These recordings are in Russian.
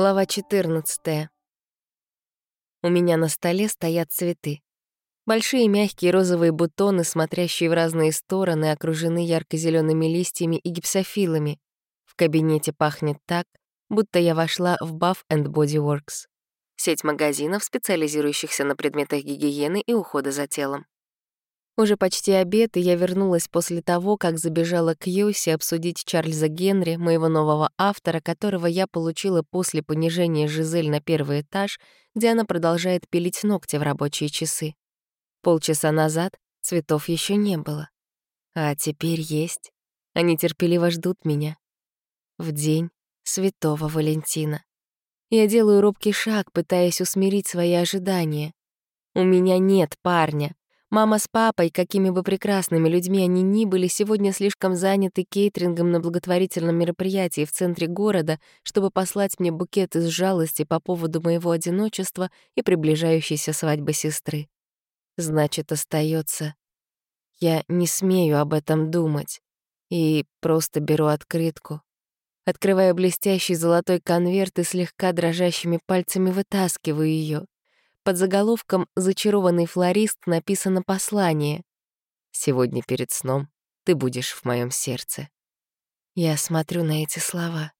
Глава 14. У меня на столе стоят цветы. Большие мягкие розовые бутоны, смотрящие в разные стороны, окружены ярко зелеными листьями и гипсофилами. В кабинете пахнет так, будто я вошла в Bath and Body Works. Сеть магазинов, специализирующихся на предметах гигиены и ухода за телом. Уже почти обед, и я вернулась после того, как забежала к Йоси обсудить Чарльза Генри, моего нового автора, которого я получила после понижения Жизель на первый этаж, где она продолжает пилить ногти в рабочие часы. Полчаса назад цветов еще не было. А теперь есть. Они терпеливо ждут меня. В день Святого Валентина. Я делаю робкий шаг, пытаясь усмирить свои ожидания. У меня нет парня, Мама с папой, какими бы прекрасными людьми они ни были, сегодня слишком заняты кейтерингом на благотворительном мероприятии в центре города, чтобы послать мне букет из жалости по поводу моего одиночества и приближающейся свадьбы сестры. Значит, остается. Я не смею об этом думать. И просто беру открытку. Открываю блестящий золотой конверт и слегка дрожащими пальцами вытаскиваю ее. Под заголовком «Зачарованный флорист» написано послание. «Сегодня перед сном ты будешь в моем сердце». Я смотрю на эти слова.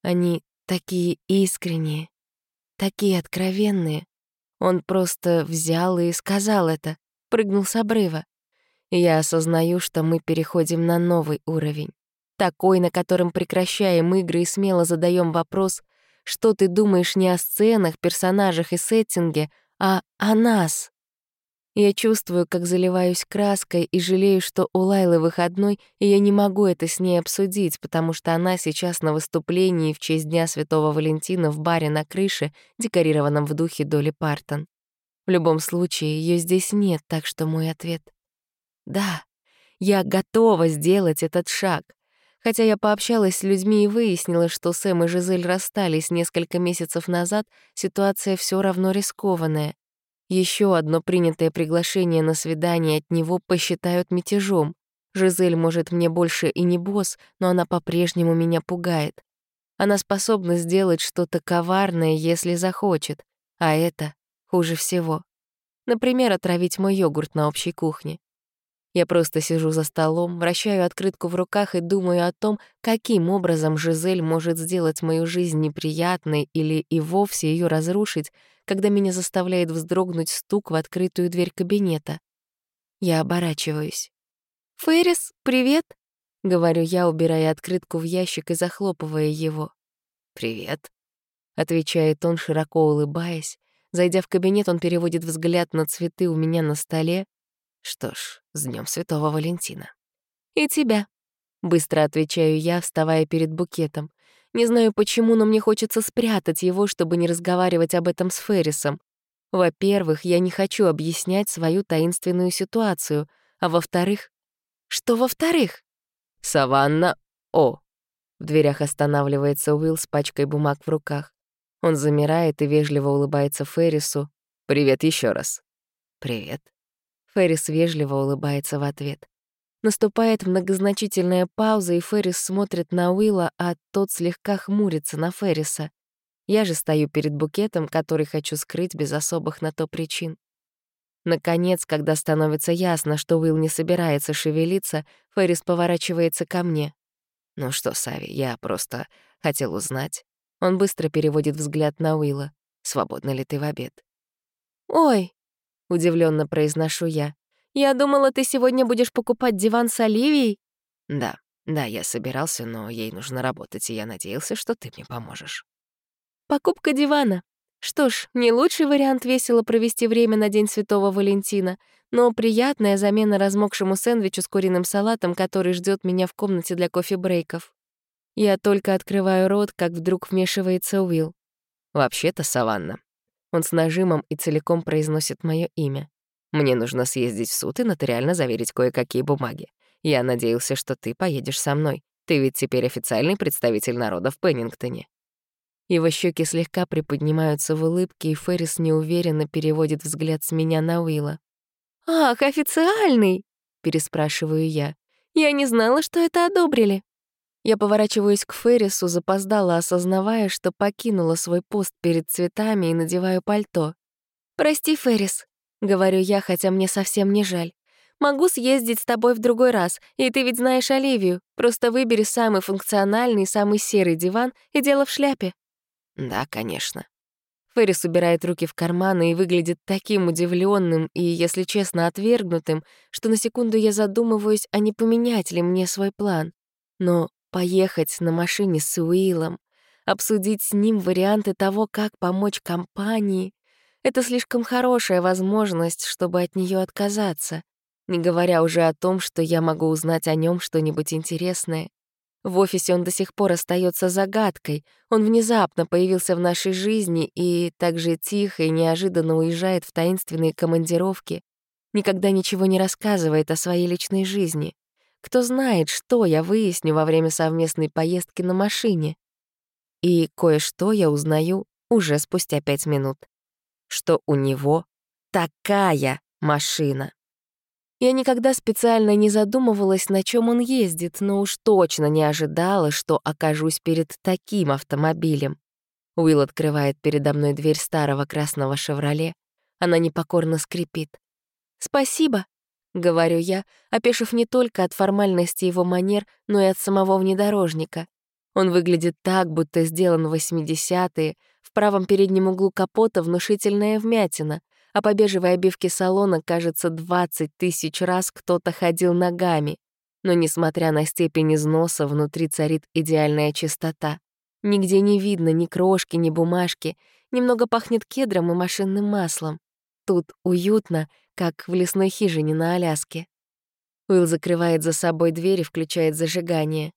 Они такие искренние, такие откровенные. Он просто взял и сказал это, прыгнул с обрыва. Я осознаю, что мы переходим на новый уровень. Такой, на котором прекращаем игры и смело задаем вопрос, что ты думаешь не о сценах, персонажах и сеттинге, а о нас. Я чувствую, как заливаюсь краской и жалею, что у Лайлы выходной, и я не могу это с ней обсудить, потому что она сейчас на выступлении в честь Дня Святого Валентина в баре на крыше, декорированном в духе Доли Партон. В любом случае, ее здесь нет, так что мой ответ — да, я готова сделать этот шаг. Хотя я пообщалась с людьми и выяснила, что Сэм и Жизель расстались несколько месяцев назад, ситуация все равно рискованная. Еще одно принятое приглашение на свидание от него посчитают мятежом. Жизель, может, мне больше и не босс, но она по-прежнему меня пугает. Она способна сделать что-то коварное, если захочет, а это хуже всего. Например, отравить мой йогурт на общей кухне. Я просто сижу за столом, вращаю открытку в руках и думаю о том, каким образом Жизель может сделать мою жизнь неприятной или и вовсе ее разрушить, когда меня заставляет вздрогнуть стук в открытую дверь кабинета. Я оборачиваюсь. «Феррис, привет!» — говорю я, убирая открытку в ящик и захлопывая его. «Привет», — отвечает он, широко улыбаясь. Зайдя в кабинет, он переводит взгляд на цветы у меня на столе, что ж, с Днем Святого Валентина. И тебя. Быстро отвечаю я, вставая перед букетом. Не знаю почему, но мне хочется спрятать его, чтобы не разговаривать об этом с Феррисом. Во-первых, я не хочу объяснять свою таинственную ситуацию, а во-вторых... Что во-вторых? «Саванна О». В дверях останавливается Уилл с пачкой бумаг в руках. Он замирает и вежливо улыбается Феррису. «Привет еще раз». «Привет». Феррис вежливо улыбается в ответ. Наступает многозначительная пауза, и Феррис смотрит на Уилла, а тот слегка хмурится на Ферриса. Я же стою перед букетом, который хочу скрыть без особых на то причин. Наконец, когда становится ясно, что Уилл не собирается шевелиться, Феррис поворачивается ко мне. «Ну что, Сави, я просто хотел узнать». Он быстро переводит взгляд на Уилла. «Свободна ли ты в обед?» «Ой!» Удивленно произношу я. «Я думала, ты сегодня будешь покупать диван с Оливией?» «Да, да, я собирался, но ей нужно работать, и я надеялся, что ты мне поможешь». «Покупка дивана. Что ж, не лучший вариант весело провести время на День Святого Валентина, но приятная замена размокшему сэндвичу с куриным салатом, который ждет меня в комнате для кофе-брейков. Я только открываю рот, как вдруг вмешивается Уилл. «Вообще-то, Саванна, он с нажимом и целиком произносит мое имя. «Мне нужно съездить в суд и нотариально заверить кое-какие бумаги. Я надеялся, что ты поедешь со мной. Ты ведь теперь официальный представитель народа в Пеннингтоне». Его щеки слегка приподнимаются в улыбке, и Феррис неуверенно переводит взгляд с меня на Уилла. «Ах, официальный!» — переспрашиваю я. «Я не знала, что это одобрили». Я поворачиваюсь к Феррису, запоздала, осознавая, что покинула свой пост перед цветами и надеваю пальто. «Прости, Феррис», — говорю я, хотя мне совсем не жаль. «Могу съездить с тобой в другой раз, и ты ведь знаешь Оливию. Просто выбери самый функциональный, самый серый диван и дело в шляпе». «Да, конечно». Феррис убирает руки в карманы и выглядит таким удивленным и, если честно, отвергнутым, что на секунду я задумываюсь, а не поменять ли мне свой план. Но поехать на машине с Уиллом, обсудить с ним варианты того, как помочь компании — это слишком хорошая возможность, чтобы от нее отказаться, не говоря уже о том, что я могу узнать о нем что-нибудь интересное. В офисе он до сих пор остается загадкой. Он внезапно появился в нашей жизни и так же тихо и неожиданно уезжает в таинственные командировки. Никогда ничего не рассказывает о своей личной жизни. Кто знает, что я выясню во время совместной поездки на машине. И кое-что я узнаю уже спустя пять минут. Что у него такая машина. Я никогда специально не задумывалась, на чем он ездит, но уж точно не ожидала, что окажусь перед таким автомобилем. Уилл открывает передо мной дверь старого красного «Шевроле». Она непокорно скрипит. «Спасибо», — говорю я, опешив не только от формальности его манер, но и от самого внедорожника. Он выглядит так, будто сделан в 80-е, в правом переднем углу капота внушительная вмятина, а по бежевой обивке салона, кажется, 20 тысяч раз кто-то ходил ногами. Но, несмотря на степень износа, внутри царит идеальная чистота. Нигде не видно ни крошки, ни бумажки. Немного пахнет кедром и машинным маслом. Тут уютно, как в лесной хижине на Аляске. Уилл закрывает за собой дверь и включает зажигание.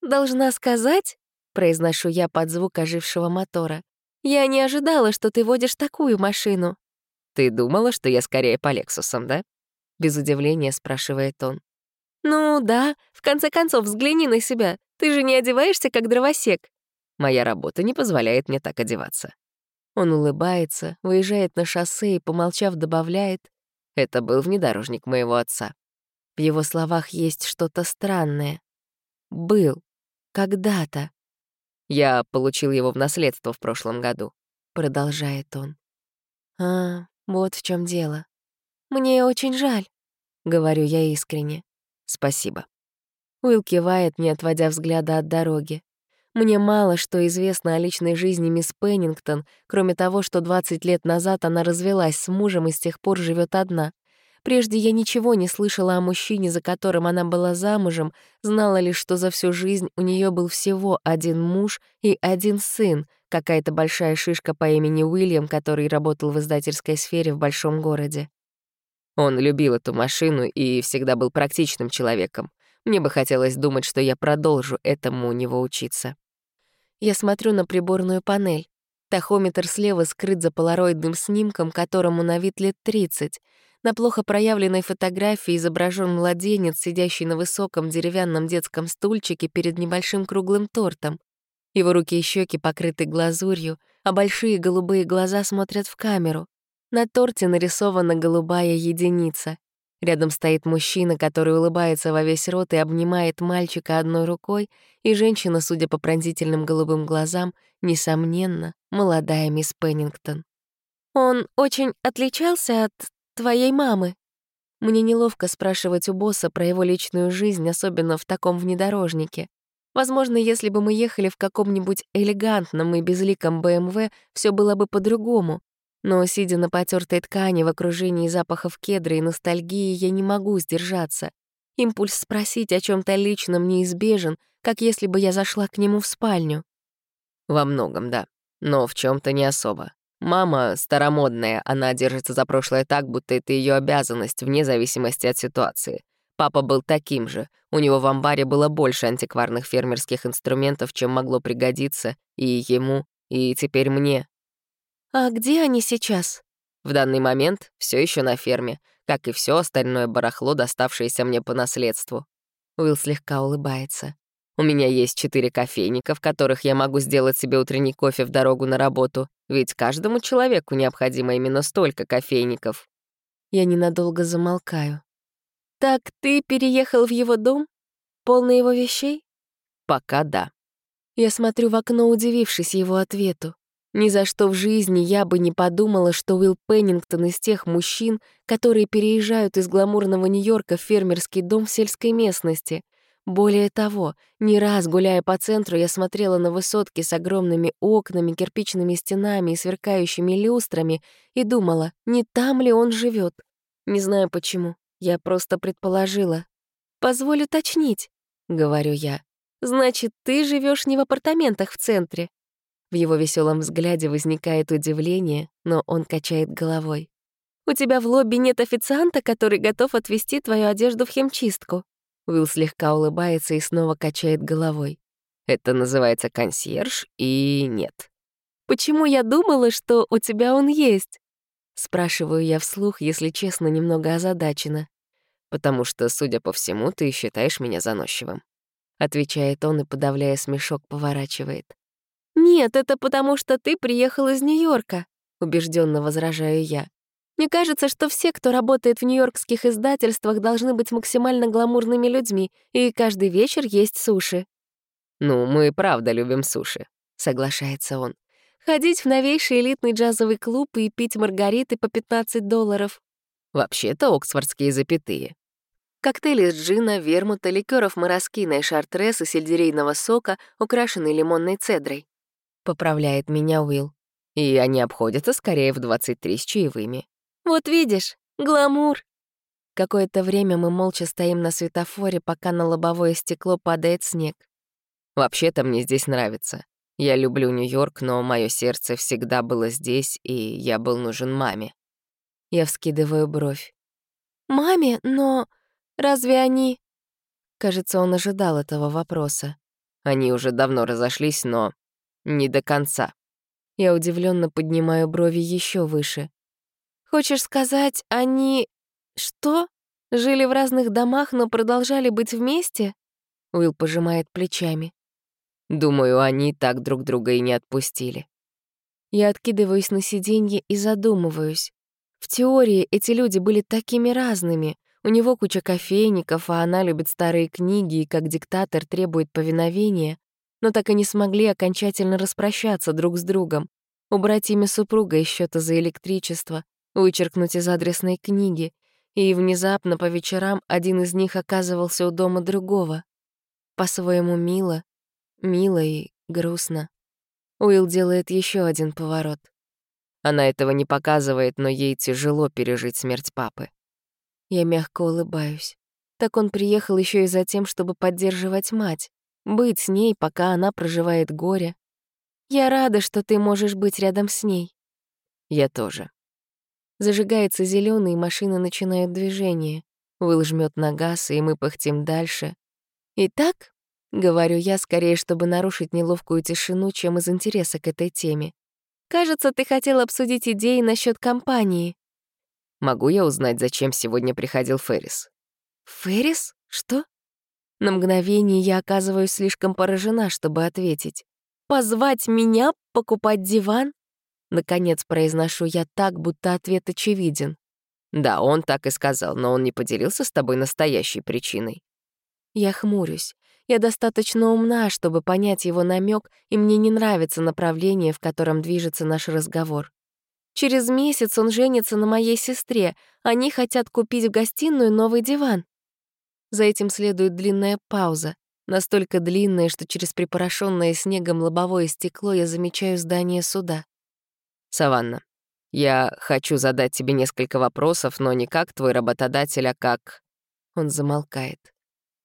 «Должна сказать», — произношу я под звук ожившего мотора, «я не ожидала, что ты водишь такую машину». «Ты думала, что я скорее по Лексусам, да?» Без удивления спрашивает он. «Ну да, в конце концов, взгляни на себя. Ты же не одеваешься, как дровосек». «Моя работа не позволяет мне так одеваться». Он улыбается, выезжает на шоссе и, помолчав, добавляет, «Это был внедорожник моего отца». В его словах есть что-то странное. «Был. Когда-то». «Я получил его в наследство в прошлом году», — продолжает он. «А, вот в чем дело. Мне очень жаль, говорю я искренне. Спасибо. Уилл кивает, не отводя взгляда от дороги. Мне мало что известно о личной жизни мисс Пеннингтон, кроме того, что 20 лет назад она развелась с мужем и с тех пор живет одна. Прежде я ничего не слышала о мужчине, за которым она была замужем, знала лишь, что за всю жизнь у нее был всего один муж и один сын, какая-то большая шишка по имени Уильям, который работал в издательской сфере в большом городе. Он любил эту машину и всегда был практичным человеком. Мне бы хотелось думать, что я продолжу этому у него учиться. Я смотрю на приборную панель. Тахометр слева скрыт за полароидным снимком, которому на вид лет 30. На плохо проявленной фотографии изображен младенец, сидящий на высоком деревянном детском стульчике перед небольшим круглым тортом. Его руки и щеки покрыты глазурью, а большие голубые глаза смотрят в камеру. На торте нарисована голубая единица. Рядом стоит мужчина, который улыбается во весь рот и обнимает мальчика одной рукой, и женщина, судя по пронзительным голубым глазам, несомненно, молодая мисс Пеннингтон. «Он очень отличался от твоей мамы?» Мне неловко спрашивать у босса про его личную жизнь, особенно в таком внедорожнике. Возможно, если бы мы ехали в каком-нибудь элегантном и безликом БМВ, все было бы по-другому. Но, сидя на потертой ткани в окружении запахов кедра и ностальгии, я не могу сдержаться. Импульс спросить о чем то личном неизбежен, как если бы я зашла к нему в спальню. Во многом, да. Но в чем то не особо. Мама старомодная, она держится за прошлое так, будто это ее обязанность, вне зависимости от ситуации. Папа был таким же. У него в амбаре было больше антикварных фермерских инструментов, чем могло пригодиться и ему, и теперь мне. «А где они сейчас?» В данный момент все еще на ферме, как и все остальное барахло, доставшееся мне по наследству. Уилл слегка улыбается. У меня есть четыре кофейника, в которых я могу сделать себе утренний кофе в дорогу на работу, ведь каждому человеку необходимо именно столько кофейников. Я ненадолго замолкаю. «Так ты переехал в его дом? Полный его вещей?» Пока да. Я смотрю в окно, удивившись его ответу. Ни за что в жизни я бы не подумала, что Уилл Пеннингтон из тех мужчин, которые переезжают из гламурного Нью-Йорка в фермерский дом в сельской местности. Более того, не раз гуляя по центру, я смотрела на высотки с огромными окнами, кирпичными стенами и сверкающими люстрами и думала, не там ли он живет. Не знаю почему, я просто предположила. «Позволь уточнить», — говорю я. «Значит, ты живешь не в апартаментах в центре?» В его веселом взгляде возникает удивление, но он качает головой. «У тебя в лобби нет официанта, который готов отвезти твою одежду в химчистку?» Уилл слегка улыбается и снова качает головой. «Это называется консьерж, и нет». «Почему я думала, что у тебя он есть?» Спрашиваю я вслух, если честно, немного озадачена. «Потому что, судя по всему, ты считаешь меня заносчивым», — отвечает он и, подавляя смешок, поворачивает. «Нет, это потому, что ты приехал из Нью-Йорка», — убежденно возражаю я. «Мне кажется, что все, кто работает в нью-йоркских издательствах, должны быть максимально гламурными людьми, и каждый вечер есть суши». «Ну, мы правда любим суши», — соглашается он. «Ходить в новейший элитный джазовый клуб и пить маргариты по 15 долларов». «Вообще-то оксфордские запятые». Коктейли из джина, вермута, ликеров мороскина и шартрес и сельдерейного сока, украшенный лимонной цедрой поправляет меня Уилл. И они обходятся скорее в 23 с чаевыми. Вот видишь, гламур. Какое-то время мы молча стоим на светофоре, пока на лобовое стекло падает снег. Вообще-то мне здесь нравится. Я люблю Нью-Йорк, но мое сердце всегда было здесь, и я был нужен маме. Я вскидываю бровь. «Маме? Но разве они...» Кажется, он ожидал этого вопроса. Они уже давно разошлись, но не до конца. Я удивленно поднимаю брови еще выше. Хочешь сказать, они... Что? Жили в разных домах, но продолжали быть вместе? Уилл пожимает плечами. Думаю, они так друг друга и не отпустили. Я откидываюсь на сиденье и задумываюсь. В теории эти люди были такими разными. У него куча кофейников, а она любит старые книги и как диктатор требует повиновения но так и не смогли окончательно распрощаться друг с другом, убрать имя супруга из счета за электричество, вычеркнуть из адресной книги, и внезапно по вечерам один из них оказывался у дома другого. По-своему мило, мило и грустно. Уилл делает еще один поворот. Она этого не показывает, но ей тяжело пережить смерть папы. Я мягко улыбаюсь. Так он приехал еще и за тем, чтобы поддерживать мать быть с ней, пока она проживает горе. Я рада, что ты можешь быть рядом с ней. Я тоже. Зажигается зеленый, и машины начинают движение. Уилл жмет на газ, и мы пыхтим дальше. Итак, говорю я скорее, чтобы нарушить неловкую тишину, чем из интереса к этой теме. Кажется, ты хотел обсудить идеи насчет компании. Могу я узнать, зачем сегодня приходил Феррис? Феррис? Что? На мгновение я оказываюсь слишком поражена, чтобы ответить. «Позвать меня покупать диван?» Наконец произношу я так, будто ответ очевиден. «Да, он так и сказал, но он не поделился с тобой настоящей причиной». Я хмурюсь. Я достаточно умна, чтобы понять его намек, и мне не нравится направление, в котором движется наш разговор. Через месяц он женится на моей сестре. Они хотят купить в гостиную новый диван. За этим следует длинная пауза, настолько длинная, что через припорошенное снегом лобовое стекло я замечаю здание суда. «Саванна, я хочу задать тебе несколько вопросов, но не как твой работодатель, а как...» Он замолкает.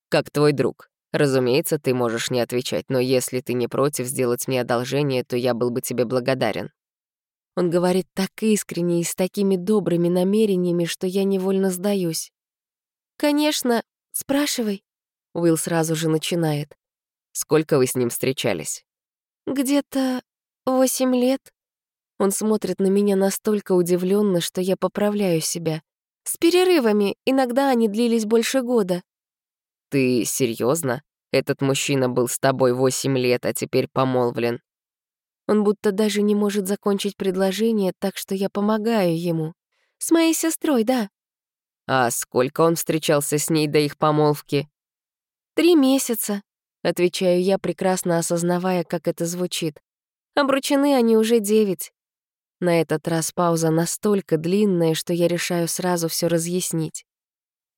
«Как твой друг. Разумеется, ты можешь не отвечать, но если ты не против сделать мне одолжение, то я был бы тебе благодарен». Он говорит так искренне и с такими добрыми намерениями, что я невольно сдаюсь. «Конечно, «Спрашивай». Уилл сразу же начинает. «Сколько вы с ним встречались?» «Где-то восемь лет». Он смотрит на меня настолько удивленно, что я поправляю себя. С перерывами, иногда они длились больше года. «Ты серьезно? Этот мужчина был с тобой восемь лет, а теперь помолвлен». Он будто даже не может закончить предложение, так что я помогаю ему. «С моей сестрой, да». А сколько он встречался с ней до их помолвки? Три месяца. Отвечаю я, прекрасно осознавая, как это звучит. Обручены они уже девять. На этот раз пауза настолько длинная, что я решаю сразу все разъяснить.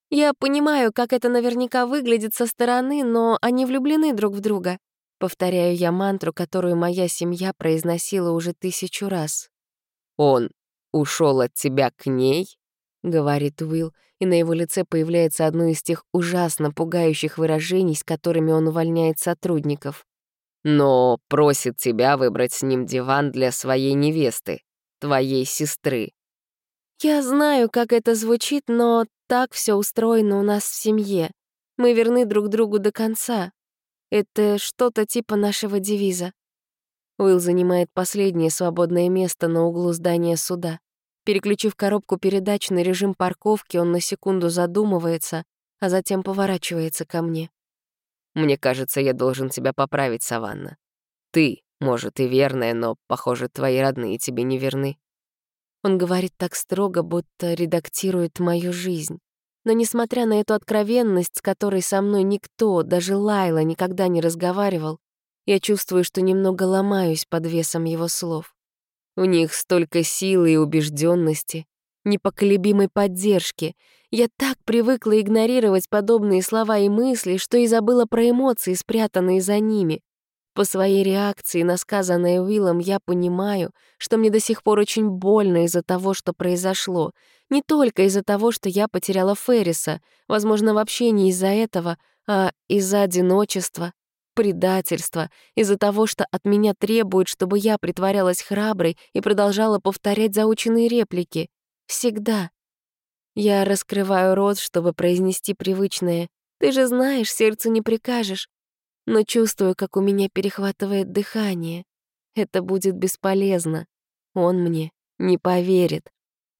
Я понимаю, как это наверняка выглядит со стороны, но они влюблены друг в друга. Повторяю я мантру, которую моя семья произносила уже тысячу раз. «Он ушел от тебя к ней?» — говорит Уилл, и на его лице появляется одно из тех ужасно пугающих выражений, с которыми он увольняет сотрудников. «Но просит тебя выбрать с ним диван для своей невесты, твоей сестры». Я знаю, как это звучит, но так все устроено у нас в семье. Мы верны друг другу до конца. Это что-то типа нашего девиза. Уилл занимает последнее свободное место на углу здания суда. Переключив коробку передач на режим парковки, он на секунду задумывается, а затем поворачивается ко мне. «Мне кажется, я должен тебя поправить, Саванна. Ты, может, и верная, но, похоже, твои родные тебе не верны». Он говорит так строго, будто редактирует мою жизнь. Но несмотря на эту откровенность, с которой со мной никто, даже Лайла, никогда не разговаривал, я чувствую, что немного ломаюсь под весом его слов. У них столько силы и убежденности, непоколебимой поддержки. Я так привыкла игнорировать подобные слова и мысли, что и забыла про эмоции, спрятанные за ними. По своей реакции на сказанное Уиллом я понимаю, что мне до сих пор очень больно из-за того, что произошло. Не только из-за того, что я потеряла Ферриса, возможно, вообще не из-за этого, а из-за одиночества, предательство, из-за того, что от меня требуют, чтобы я притворялась храброй и продолжала повторять заученные реплики. Всегда. Я раскрываю рот, чтобы произнести привычное «Ты же знаешь, сердцу не прикажешь», но чувствую, как у меня перехватывает дыхание. Это будет бесполезно. Он мне не поверит.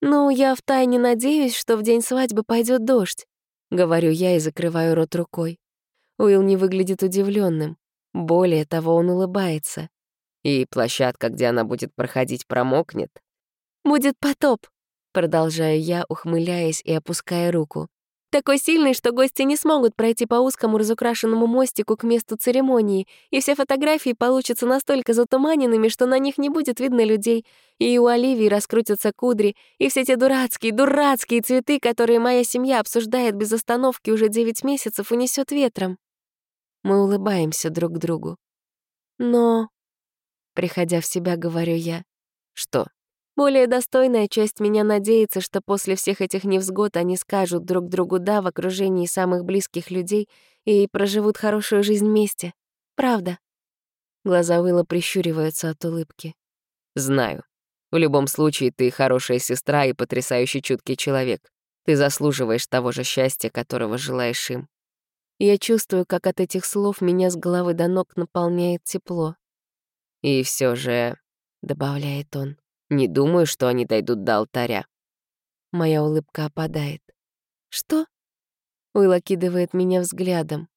«Ну, я втайне надеюсь, что в день свадьбы пойдет дождь», — говорю я и закрываю рот рукой. Уилл не выглядит удивленным. Более того, он улыбается. И площадка, где она будет проходить, промокнет. «Будет потоп», — продолжаю я, ухмыляясь и опуская руку. Такой сильный, что гости не смогут пройти по узкому разукрашенному мостику к месту церемонии, и все фотографии получатся настолько затуманенными, что на них не будет видно людей, и у Оливии раскрутятся кудри, и все те дурацкие, дурацкие цветы, которые моя семья обсуждает без остановки уже девять месяцев, унесет ветром. Мы улыбаемся друг другу. Но, приходя в себя, говорю я, что? Более достойная часть меня надеется, что после всех этих невзгод они скажут друг другу «да» в окружении самых близких людей и проживут хорошую жизнь вместе. Правда. Глаза Уилла прищуриваются от улыбки. «Знаю. В любом случае, ты хорошая сестра и потрясающе чуткий человек. Ты заслуживаешь того же счастья, которого желаешь им. Я чувствую, как от этих слов меня с головы до ног наполняет тепло. «И все же», — добавляет он, — «не думаю, что они дойдут до алтаря». Моя улыбка опадает. «Что?» Уилл окидывает меня взглядом.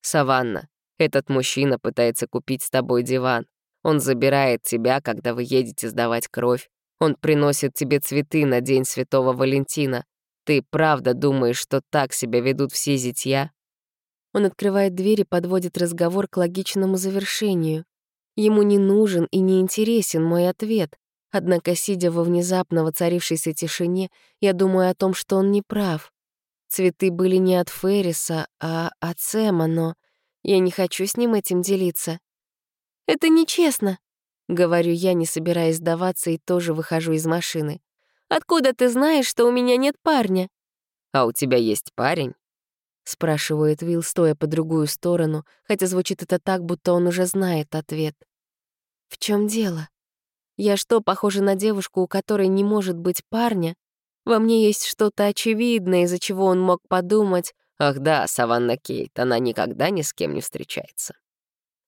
«Саванна, этот мужчина пытается купить с тобой диван. Он забирает тебя, когда вы едете сдавать кровь. Он приносит тебе цветы на День Святого Валентина. Ты правда думаешь, что так себя ведут все зятья?» Он открывает дверь и подводит разговор к логичному завершению. Ему не нужен и не интересен мой ответ. Однако, сидя во внезапно воцарившейся тишине, я думаю о том, что он не прав. Цветы были не от Ферриса, а от Сэма, но я не хочу с ним этим делиться. «Это нечестно», — говорю я, не собираясь сдаваться, и тоже выхожу из машины. «Откуда ты знаешь, что у меня нет парня?» «А у тебя есть парень?» — спрашивает Вилл, стоя по другую сторону, хотя звучит это так, будто он уже знает ответ. «В чем дело? Я что, похожа на девушку, у которой не может быть парня? Во мне есть что-то очевидное, из-за чего он мог подумать, «Ах да, Саванна Кейт, она никогда ни с кем не встречается».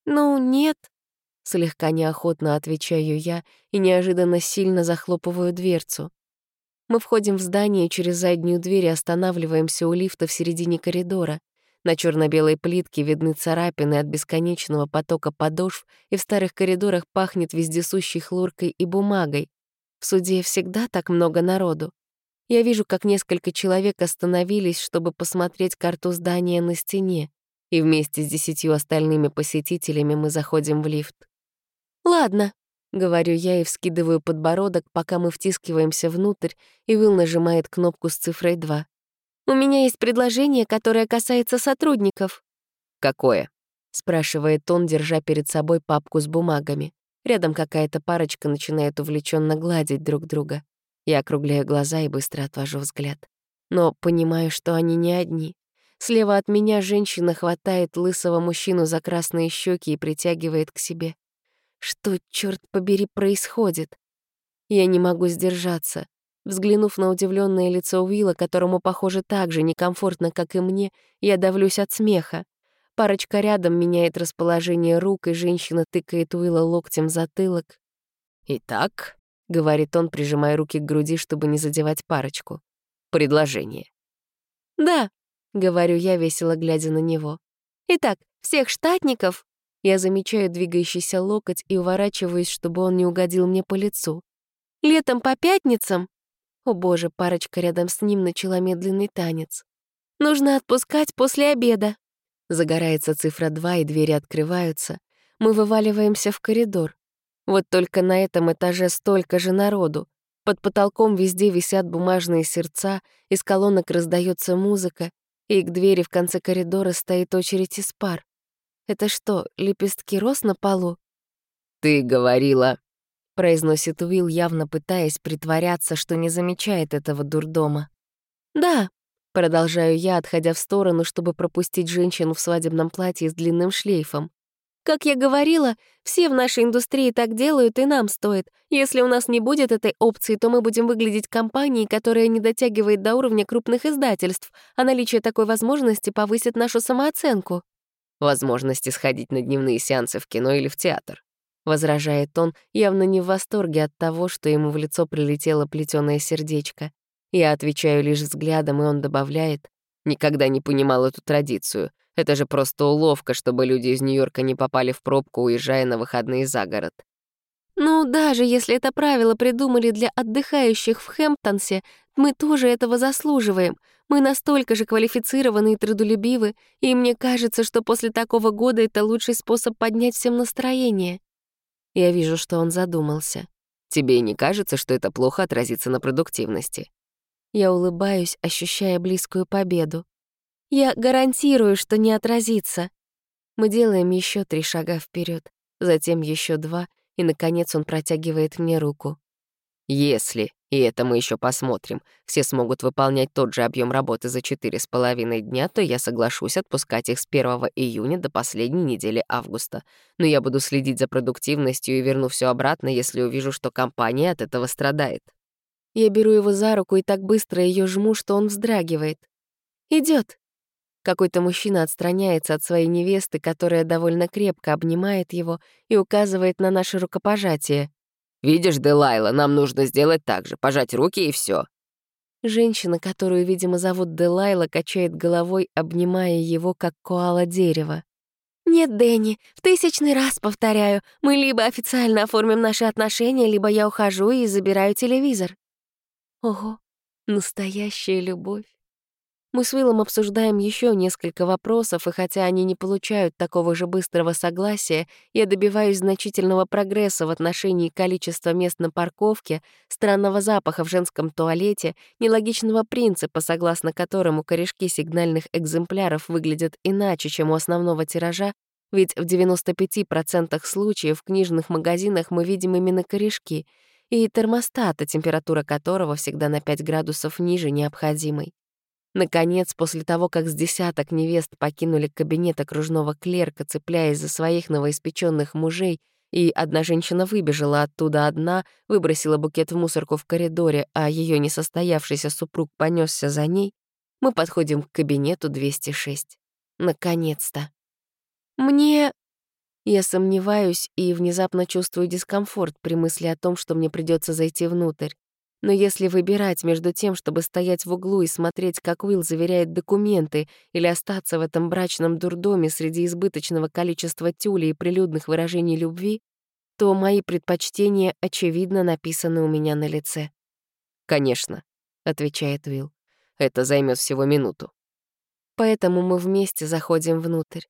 «Ну, нет», — слегка неохотно отвечаю я и неожиданно сильно захлопываю дверцу. Мы входим в здание через заднюю дверь и останавливаемся у лифта в середине коридора. На черно белой плитке видны царапины от бесконечного потока подошв, и в старых коридорах пахнет вездесущей хлоркой и бумагой. В суде всегда так много народу. Я вижу, как несколько человек остановились, чтобы посмотреть карту здания на стене. и вместе с десятью остальными посетителями мы заходим в лифт. «Ладно», — говорю я и вскидываю подбородок, пока мы втискиваемся внутрь, и Уилл нажимает кнопку с цифрой 2. «У меня есть предложение, которое касается сотрудников». «Какое?» — спрашивает он, держа перед собой папку с бумагами. Рядом какая-то парочка начинает увлеченно гладить друг друга. Я округляю глаза и быстро отвожу взгляд. Но понимаю, что они не одни. Слева от меня женщина хватает лысого мужчину за красные щеки и притягивает к себе. Что, черт побери, происходит? Я не могу сдержаться. Взглянув на удивленное лицо Уилла, которому, похоже, так же некомфортно, как и мне, я давлюсь от смеха. Парочка рядом меняет расположение рук, и женщина тыкает Уилла локтем в затылок. «Итак», — говорит он, прижимая руки к груди, чтобы не задевать парочку. «Предложение». «Да», — говорю я, весело глядя на него. «Итак, всех штатников я замечаю двигающийся локоть и уворачиваюсь, чтобы он не угодил мне по лицу. «Летом по пятницам?» О боже, парочка рядом с ним начала медленный танец. «Нужно отпускать после обеда». Загорается цифра 2, и двери открываются. Мы вываливаемся в коридор. Вот только на этом этаже столько же народу. Под потолком везде висят бумажные сердца, из колонок раздается музыка, и к двери в конце коридора стоит очередь из пар. Это что, лепестки роз на полу? «Ты говорила...» — произносит Уилл, явно пытаясь притворяться, что не замечает этого дурдома. «Да», — продолжаю я, отходя в сторону, чтобы пропустить женщину в свадебном платье с длинным шлейфом. «Как я говорила, все в нашей индустрии так делают, и нам стоит. Если у нас не будет этой опции, то мы будем выглядеть компанией, которая не дотягивает до уровня крупных издательств, а наличие такой возможности повысит нашу самооценку» возможности сходить на дневные сеансы в кино или в театр. Возражает он, явно не в восторге от того, что ему в лицо прилетело плетёное сердечко. Я отвечаю лишь взглядом, и он добавляет. Никогда не понимал эту традицию. Это же просто уловка, чтобы люди из Нью-Йорка не попали в пробку, уезжая на выходные за город. Ну, даже если это правило придумали для отдыхающих в Хэмптонсе, мы тоже этого заслуживаем. Мы настолько же квалифицированы и трудолюбивы, и мне кажется, что после такого года это лучший способ поднять всем настроение. Я вижу, что он задумался. Тебе не кажется, что это плохо отразится на продуктивности? Я улыбаюсь, ощущая близкую победу. Я гарантирую, что не отразится. Мы делаем еще три шага вперед, затем еще два, и, наконец, он протягивает мне руку. Если, и это мы еще посмотрим, все смогут выполнять тот же объем работы за четыре с половиной дня, то я соглашусь отпускать их с 1 июня до последней недели августа. Но я буду следить за продуктивностью и верну все обратно, если увижу, что компания от этого страдает. Я беру его за руку и так быстро ее жму, что он вздрагивает. Идет. Какой-то мужчина отстраняется от своей невесты, которая довольно крепко обнимает его и указывает на наше рукопожатие. «Видишь, Делайла, нам нужно сделать так же, пожать руки и все. Женщина, которую, видимо, зовут Делайла, качает головой, обнимая его, как коала дерева. «Нет, Дэнни, в тысячный раз повторяю, мы либо официально оформим наши отношения, либо я ухожу и забираю телевизор». Ого, настоящая любовь. Мы с Уиллом обсуждаем еще несколько вопросов, и хотя они не получают такого же быстрого согласия, я добиваюсь значительного прогресса в отношении количества мест на парковке, странного запаха в женском туалете, нелогичного принципа, согласно которому корешки сигнальных экземпляров выглядят иначе, чем у основного тиража, ведь в 95% случаев в книжных магазинах мы видим именно корешки, и термостата, температура которого всегда на 5 градусов ниже необходимой. Наконец, после того, как с десяток невест покинули кабинет окружного клерка, цепляясь за своих новоиспеченных мужей, и одна женщина выбежала оттуда одна, выбросила букет в мусорку в коридоре, а ее несостоявшийся супруг понесся за ней, мы подходим к кабинету 206. Наконец-то. Мне... Я сомневаюсь и внезапно чувствую дискомфорт при мысли о том, что мне придется зайти внутрь. Но если выбирать между тем, чтобы стоять в углу и смотреть, как Уилл заверяет документы, или остаться в этом брачном дурдоме среди избыточного количества тюли и прилюдных выражений любви, то мои предпочтения, очевидно, написаны у меня на лице. «Конечно», — отвечает Уилл. «Это займет всего минуту». Поэтому мы вместе заходим внутрь.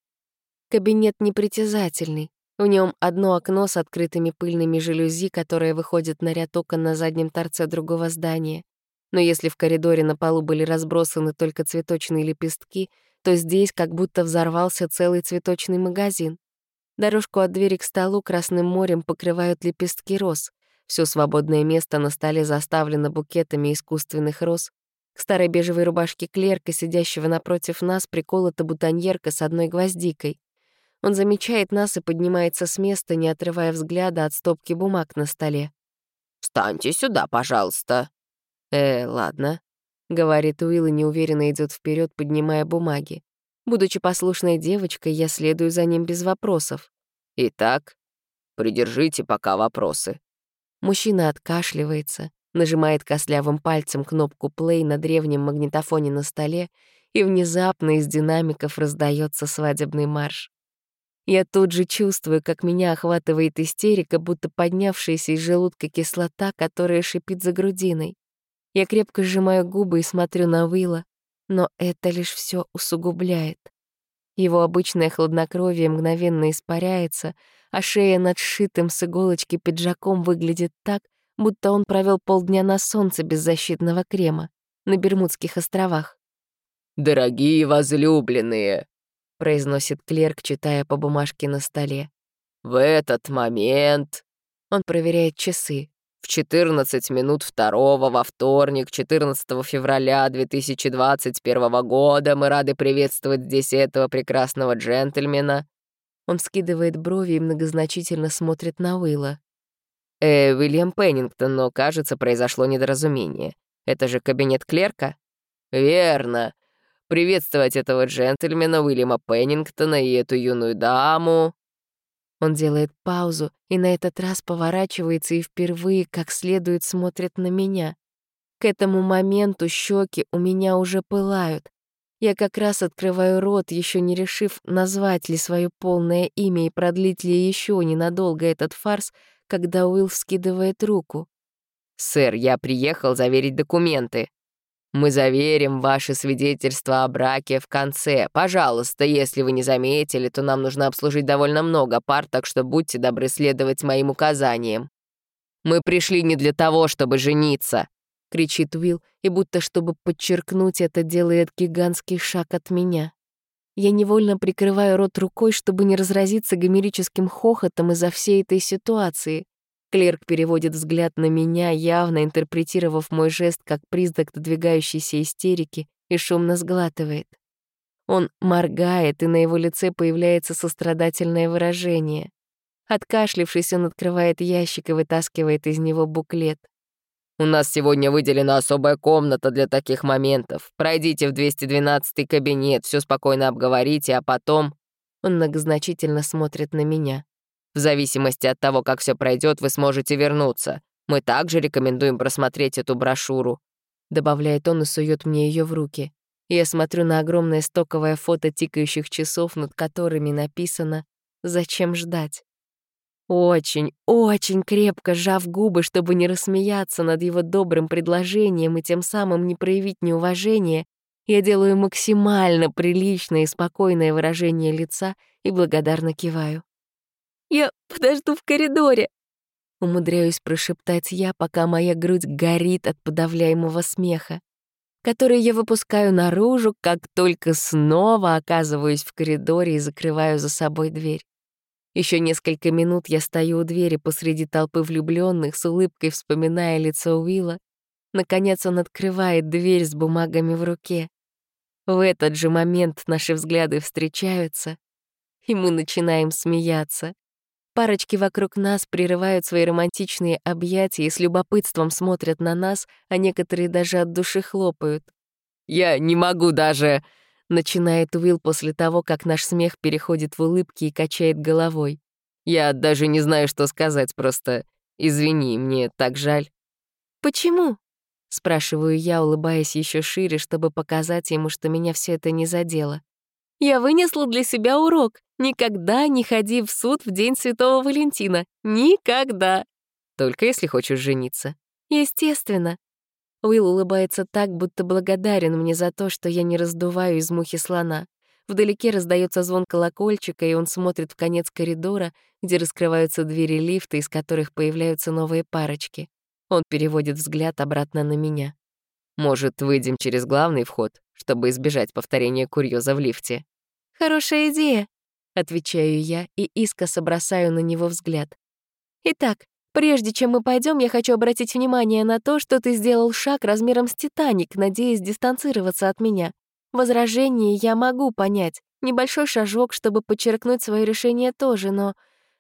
Кабинет непритязательный. В нем одно окно с открытыми пыльными жалюзи, которое выходит на ряд окон на заднем торце другого здания. Но если в коридоре на полу были разбросаны только цветочные лепестки, то здесь как будто взорвался целый цветочный магазин. Дорожку от двери к столу красным морем покрывают лепестки роз. Все свободное место на столе заставлено букетами искусственных роз, к старой бежевой рубашке клерка, сидящего напротив нас, приколота бутоньерка с одной гвоздикой. Он замечает нас и поднимается с места, не отрывая взгляда от стопки бумаг на столе. «Встаньте сюда, пожалуйста». «Э, ладно», — говорит Уилл и неуверенно идет вперед, поднимая бумаги. Будучи послушной девочкой, я следую за ним без вопросов. «Итак, придержите пока вопросы». Мужчина откашливается, нажимает костлявым пальцем кнопку «плей» на древнем магнитофоне на столе, и внезапно из динамиков раздается свадебный марш. Я тут же чувствую, как меня охватывает истерика, будто поднявшаяся из желудка кислота, которая шипит за грудиной. Я крепко сжимаю губы и смотрю на Уилла, но это лишь все усугубляет. Его обычное хладнокровие мгновенно испаряется, а шея над сшитым с иголочки пиджаком выглядит так, будто он провел полдня на солнце без защитного крема на Бермудских островах. «Дорогие возлюбленные», — произносит клерк, читая по бумажке на столе. «В этот момент...» Он проверяет часы. В 14 минут второго во вторник, 14 февраля 2021 года мы рады приветствовать здесь этого прекрасного джентльмена. Он скидывает брови и многозначительно смотрит на Уилла. Э, Уильям Пеннингтон, но, кажется, произошло недоразумение. Это же кабинет клерка? Верно. Приветствовать этого джентльмена Уильяма Пеннингтона и эту юную даму. Он делает паузу и на этот раз поворачивается и впервые как следует смотрит на меня. К этому моменту щеки у меня уже пылают. Я как раз открываю рот, еще не решив, назвать ли свое полное имя и продлить ли еще ненадолго этот фарс, когда Уилл вскидывает руку. «Сэр, я приехал заверить документы. Мы заверим ваше свидетельство о браке в конце. Пожалуйста, если вы не заметили, то нам нужно обслужить довольно много пар, так что будьте добры следовать моим указаниям. Мы пришли не для того, чтобы жениться», — кричит Уилл, и будто чтобы подчеркнуть это, делает гигантский шаг от меня. Я невольно прикрываю рот рукой, чтобы не разразиться гомерическим хохотом из-за всей этой ситуации. Клерк переводит взгляд на меня, явно интерпретировав мой жест как признак надвигающейся истерики, и шумно сглатывает. Он моргает, и на его лице появляется сострадательное выражение. Откашлившись, он открывает ящик и вытаскивает из него буклет. У нас сегодня выделена особая комната для таких моментов. Пройдите в 212 кабинет, все спокойно обговорите, а потом...» Он многозначительно смотрит на меня. «В зависимости от того, как все пройдет, вы сможете вернуться. Мы также рекомендуем просмотреть эту брошюру», добавляет он и сует мне ее в руки. Я смотрю на огромное стоковое фото тикающих часов, над которыми написано «Зачем ждать?». Очень, очень крепко сжав губы, чтобы не рассмеяться над его добрым предложением и тем самым не проявить неуважение, я делаю максимально приличное и спокойное выражение лица и благодарно киваю. «Я подожду в коридоре», — умудряюсь прошептать я, пока моя грудь горит от подавляемого смеха, который я выпускаю наружу, как только снова оказываюсь в коридоре и закрываю за собой дверь. Еще несколько минут я стою у двери посреди толпы влюбленных, с улыбкой вспоминая лицо Уилла. Наконец он открывает дверь с бумагами в руке. В этот же момент наши взгляды встречаются, и мы начинаем смеяться. Парочки вокруг нас прерывают свои романтичные объятия и с любопытством смотрят на нас, а некоторые даже от души хлопают. «Я не могу даже...» Начинает Уилл после того, как наш смех переходит в улыбки и качает головой. «Я даже не знаю, что сказать, просто извини, мне так жаль». «Почему?» — спрашиваю я, улыбаясь еще шире, чтобы показать ему, что меня все это не задело. «Я вынесла для себя урок. Никогда не ходи в суд в День Святого Валентина. Никогда!» «Только если хочешь жениться». «Естественно. Уилл улыбается так, будто благодарен мне за то, что я не раздуваю из мухи слона. Вдалеке раздается звон колокольчика, и он смотрит в конец коридора, где раскрываются двери лифта, из которых появляются новые парочки. Он переводит взгляд обратно на меня. «Может, выйдем через главный вход, чтобы избежать повторения курьеза в лифте?» «Хорошая идея», — отвечаю я и искоса бросаю на него взгляд. «Итак, Прежде чем мы пойдем, я хочу обратить внимание на то, что ты сделал шаг размером с Титаник, надеясь дистанцироваться от меня. Возражение я могу понять. Небольшой шажок, чтобы подчеркнуть свое решение тоже, но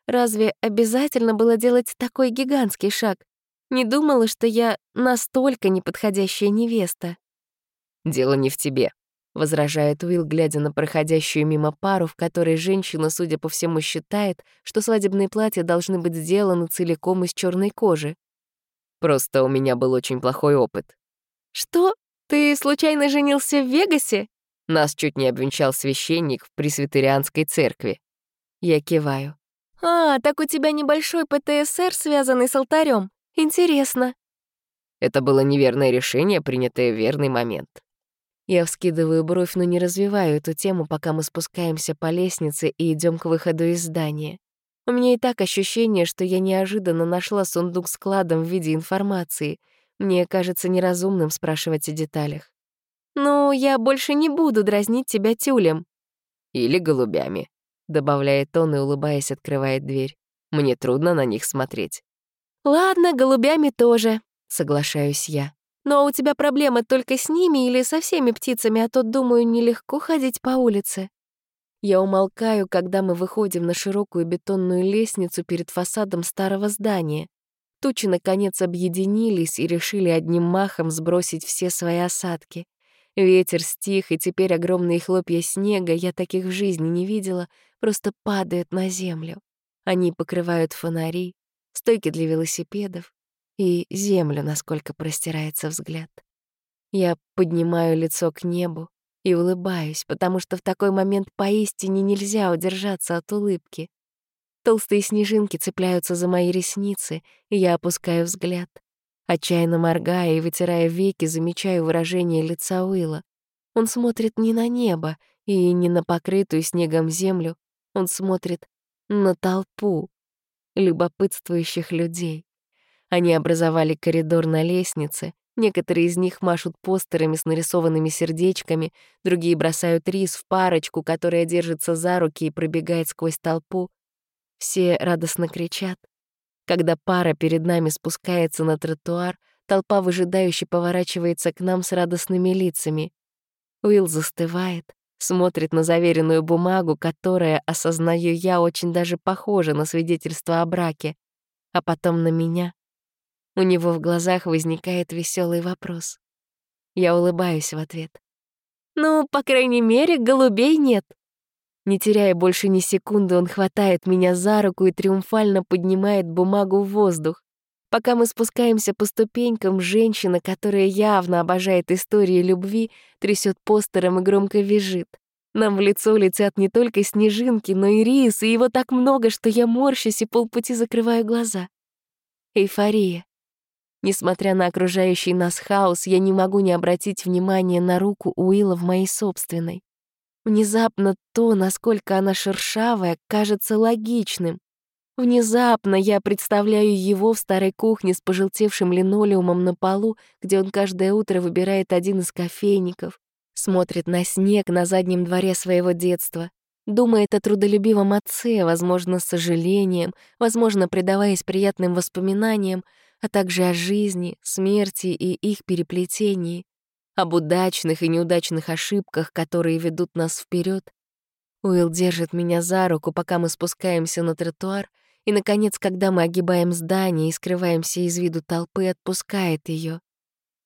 разве обязательно было делать такой гигантский шаг? Не думала, что я настолько неподходящая невеста. Дело не в тебе. — возражает Уилл, глядя на проходящую мимо пару, в которой женщина, судя по всему, считает, что свадебные платья должны быть сделаны целиком из черной кожи. «Просто у меня был очень плохой опыт». «Что? Ты случайно женился в Вегасе?» Нас чуть не обвенчал священник в пресвитерианской церкви. Я киваю. «А, так у тебя небольшой ПТСР, связанный с алтарем. Интересно». Это было неверное решение, принятое в верный момент. Я вскидываю бровь, но не развиваю эту тему, пока мы спускаемся по лестнице и идем к выходу из здания. У меня и так ощущение, что я неожиданно нашла сундук с кладом в виде информации. Мне кажется неразумным спрашивать о деталях. «Ну, я больше не буду дразнить тебя тюлем». «Или голубями», — добавляет он и, улыбаясь, открывает дверь. «Мне трудно на них смотреть». «Ладно, голубями тоже», — соглашаюсь я. Но у тебя проблемы только с ними или со всеми птицами, а то, думаю, нелегко ходить по улице. Я умолкаю, когда мы выходим на широкую бетонную лестницу перед фасадом старого здания. Тучи, наконец, объединились и решили одним махом сбросить все свои осадки. Ветер стих, и теперь огромные хлопья снега, я таких в жизни не видела, просто падают на землю. Они покрывают фонари, стойки для велосипедов, и землю, насколько простирается взгляд. Я поднимаю лицо к небу и улыбаюсь, потому что в такой момент поистине нельзя удержаться от улыбки. Толстые снежинки цепляются за мои ресницы, и я опускаю взгляд. Отчаянно моргая и вытирая веки, замечаю выражение лица Уилла. Он смотрит не на небо и не на покрытую снегом землю, он смотрит на толпу любопытствующих людей. Они образовали коридор на лестнице, некоторые из них машут постерами с нарисованными сердечками, другие бросают рис в парочку, которая держится за руки и пробегает сквозь толпу. Все радостно кричат. Когда пара перед нами спускается на тротуар, толпа выжидающе поворачивается к нам с радостными лицами. Уилл застывает, смотрит на заверенную бумагу, которая, осознаю я, очень даже похожа на свидетельство о браке, а потом на меня. У него в глазах возникает веселый вопрос. Я улыбаюсь в ответ. «Ну, по крайней мере, голубей нет». Не теряя больше ни секунды, он хватает меня за руку и триумфально поднимает бумагу в воздух. Пока мы спускаемся по ступенькам, женщина, которая явно обожает истории любви, трясет постером и громко визжит. Нам в лицо летят не только снежинки, но и рис, и его так много, что я морщусь и полпути закрываю глаза. Эйфория. Несмотря на окружающий нас хаос, я не могу не обратить внимания на руку Уилла в моей собственной. Внезапно то, насколько она шершавая, кажется логичным. Внезапно я представляю его в старой кухне с пожелтевшим линолеумом на полу, где он каждое утро выбирает один из кофейников, смотрит на снег на заднем дворе своего детства, думает о трудолюбивом отце, возможно, с сожалением, возможно, предаваясь приятным воспоминаниям, а также о жизни, смерти и их переплетении, об удачных и неудачных ошибках, которые ведут нас вперед. Уилл держит меня за руку, пока мы спускаемся на тротуар, и, наконец, когда мы огибаем здание и скрываемся из виду толпы, отпускает ее,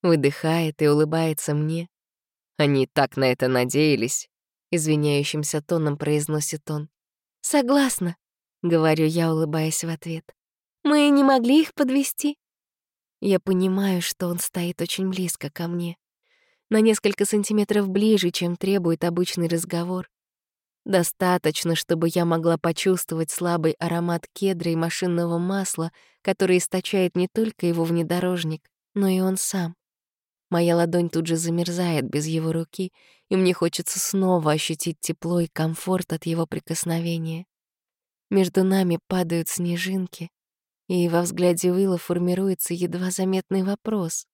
выдыхает и улыбается мне. Они так на это надеялись, извиняющимся тоном произносит он. «Согласна», — говорю я, улыбаясь в ответ. «Мы не могли их подвести. Я понимаю, что он стоит очень близко ко мне. На несколько сантиметров ближе, чем требует обычный разговор. Достаточно, чтобы я могла почувствовать слабый аромат кедра и машинного масла, который источает не только его внедорожник, но и он сам. Моя ладонь тут же замерзает без его руки, и мне хочется снова ощутить тепло и комфорт от его прикосновения. Между нами падают снежинки, и во взгляде Уилла формируется едва заметный вопрос.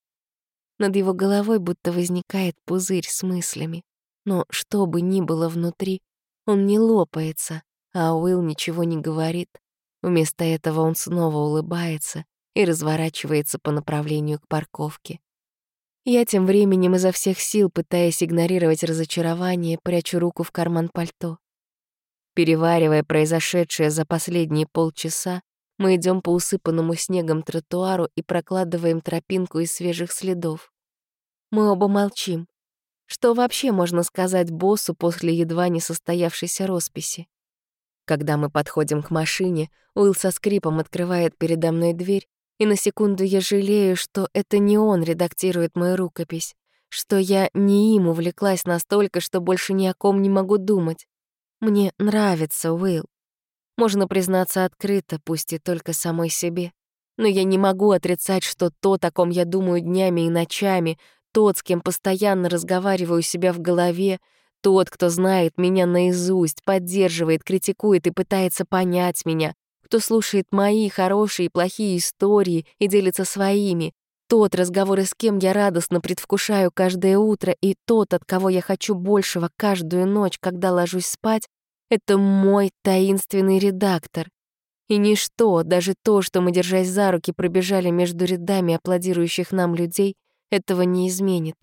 Над его головой будто возникает пузырь с мыслями. Но что бы ни было внутри, он не лопается, а Уилл ничего не говорит. Вместо этого он снова улыбается и разворачивается по направлению к парковке. Я тем временем изо всех сил, пытаясь игнорировать разочарование, прячу руку в карман пальто. Переваривая произошедшее за последние полчаса, мы идем по усыпанному снегом тротуару и прокладываем тропинку из свежих следов. Мы оба молчим. Что вообще можно сказать боссу после едва не состоявшейся росписи? Когда мы подходим к машине, Уилл со скрипом открывает передо мной дверь и на секунду я жалею, что это не он редактирует мою рукопись, что я не им увлеклась настолько, что больше ни о ком не могу думать. Мне нравится Уилл. Можно признаться открыто, пусть и только самой себе. Но я не могу отрицать, что то, о ком я думаю днями и ночами, тот, с кем постоянно разговариваю себя в голове, тот, кто знает меня наизусть, поддерживает, критикует и пытается понять меня, кто слушает мои хорошие и плохие истории и делится своими, тот, разговоры с кем я радостно предвкушаю каждое утро, и тот, от кого я хочу большего каждую ночь, когда ложусь спать, это мой таинственный редактор. И ничто, даже то, что мы, держась за руки, пробежали между рядами аплодирующих нам людей, этого не изменит.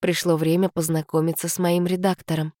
Пришло время познакомиться с моим редактором.